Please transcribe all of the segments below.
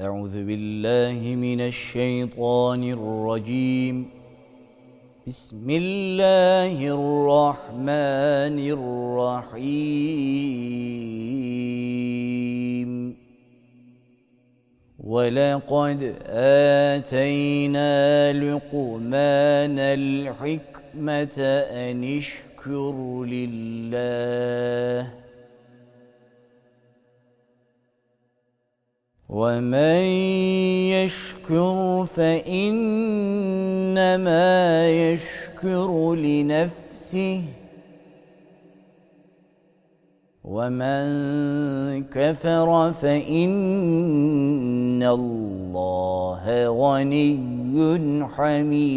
أعوذ بالله من الشيطان الرجيم. بسم الله الرحمن الرحيم. ولقد آتينا لقمان الحكمة أن اشكر لله. ومن يشكر فإنما يشكر لنفسه ومن كفر فإن الله غني حميد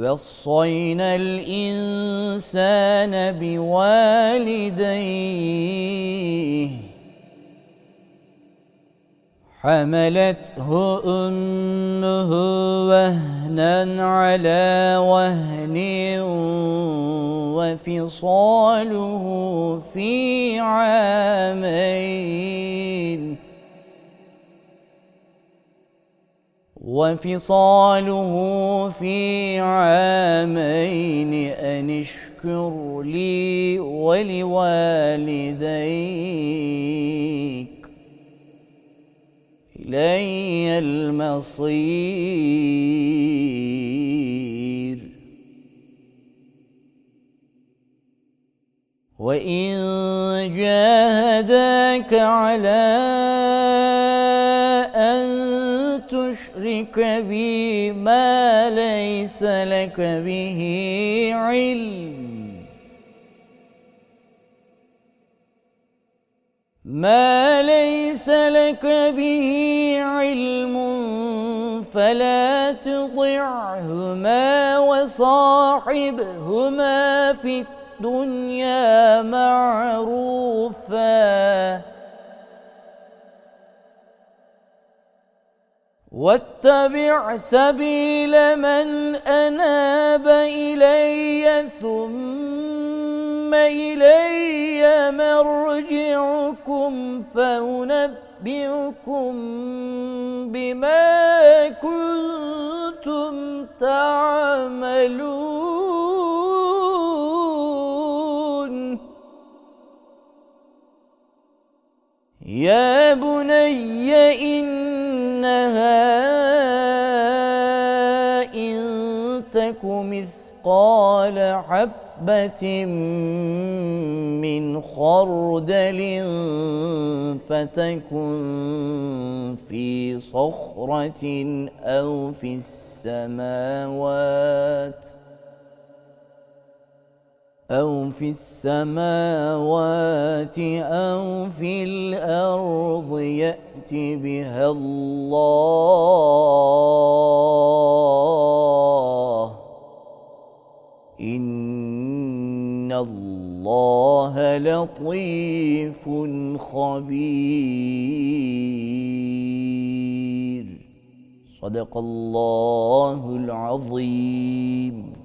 فوصينا الإنسان بوالديه حملته أمه وهنا على وهن وفصاله في عامين وفصاله في عامين أن اشكر لي ولوالديك إلي المصير. وإن جاهداك على تشرك بي ما ليس لك به علم. ما ليس لك به علم فلا تطعهما وصاحبهما في الدنيا معروفا. واتبع سبيل من أناب إلي ثم إلي مرجعكم فأنبئكم بما كنتم تعملون. يا بني إنها إن تك مثقال حبة من خردل فتكن في صخرة أو في السماوات ۖ أو في السماوات أو في الأرض يأت بها الله. إن الله لطيف خبير. صدق الله العظيم.